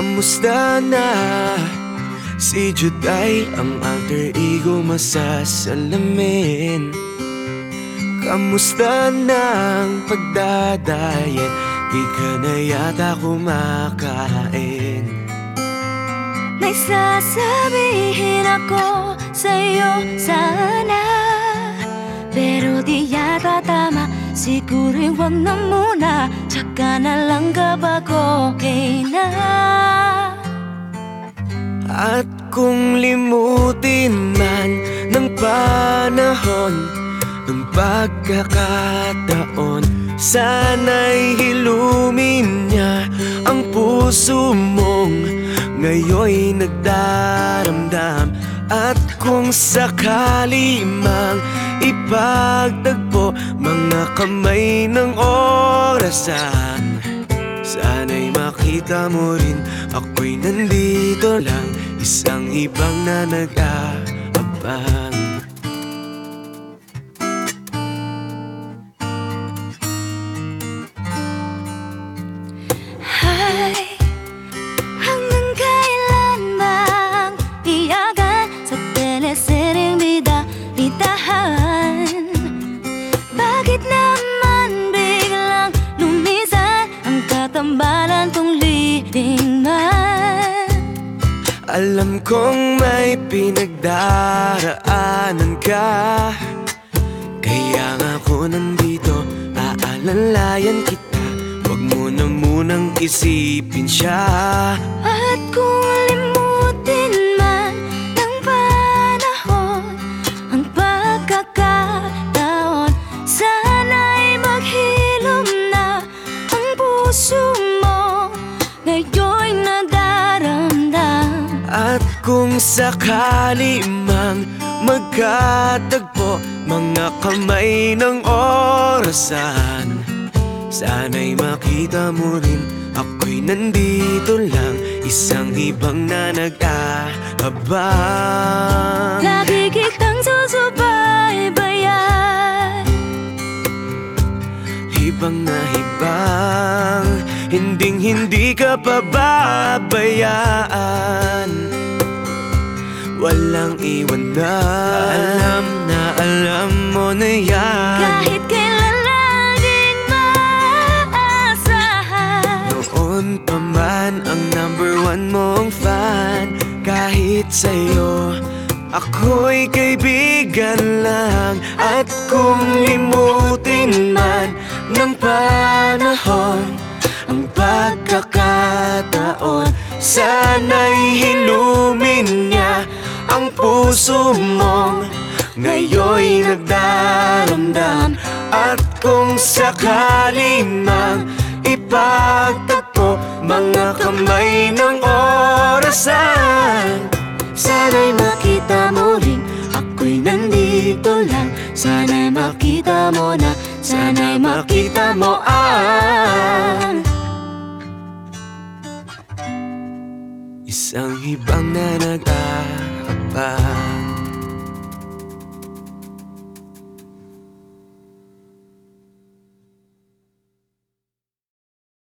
Kamusta na? Si Juday ang alter ego masasalamin Kamusta na ang pagdadayet? Di ka na yata kumakain May sasabihin ako sa'yo sana Pero di yata tama Siguro'y wag na muna Tsaka na lang kapag okay na. At kung limutin man ng panahon Ng pagkakataon Sana'y hilumin niya ang puso mong Ngayon'y nagdaramdam. At kung sakali mang ipagtagpo Mga kamay ng orasan. Sana'y makita mo rin Ako'y nandito lang. Isang ibang na nag-aabang Bakit naman biglang lumisan Ang katambalan tong leading man. Alam kong may pinagdaraanan ka. Kaya nga ako nandito Aalalayan kita. Huwag mo na munang isipin siya kung sakali mang magkatagpo Mga kamay ng orasan Sana'y makita mo rin. Ako'y nandito lang Isang ibang na nag-aabang. Lagi kitang susubaybayan. Hibang na hibang Hinding hindi ka pababayaan Walang iwan na. Alam na alam mo na yan. Kahit kailan laging maaasahan Noon pa man ang number one mong fan. Kahit sa'yo Ako'y kaibigan lang. At kung limutin man ng panahon Ang pagkakataon Sana'y hilumin niya ang puso mong Ngayon'y nagdaramdam At kung sakali mang ipagtagpo Mga kamay ng orasan. Sana'y makita mo rin Ako'y nandito lang. Sana'y makita mo na Sana'y makita mo ang Isang hibang na nag-aabang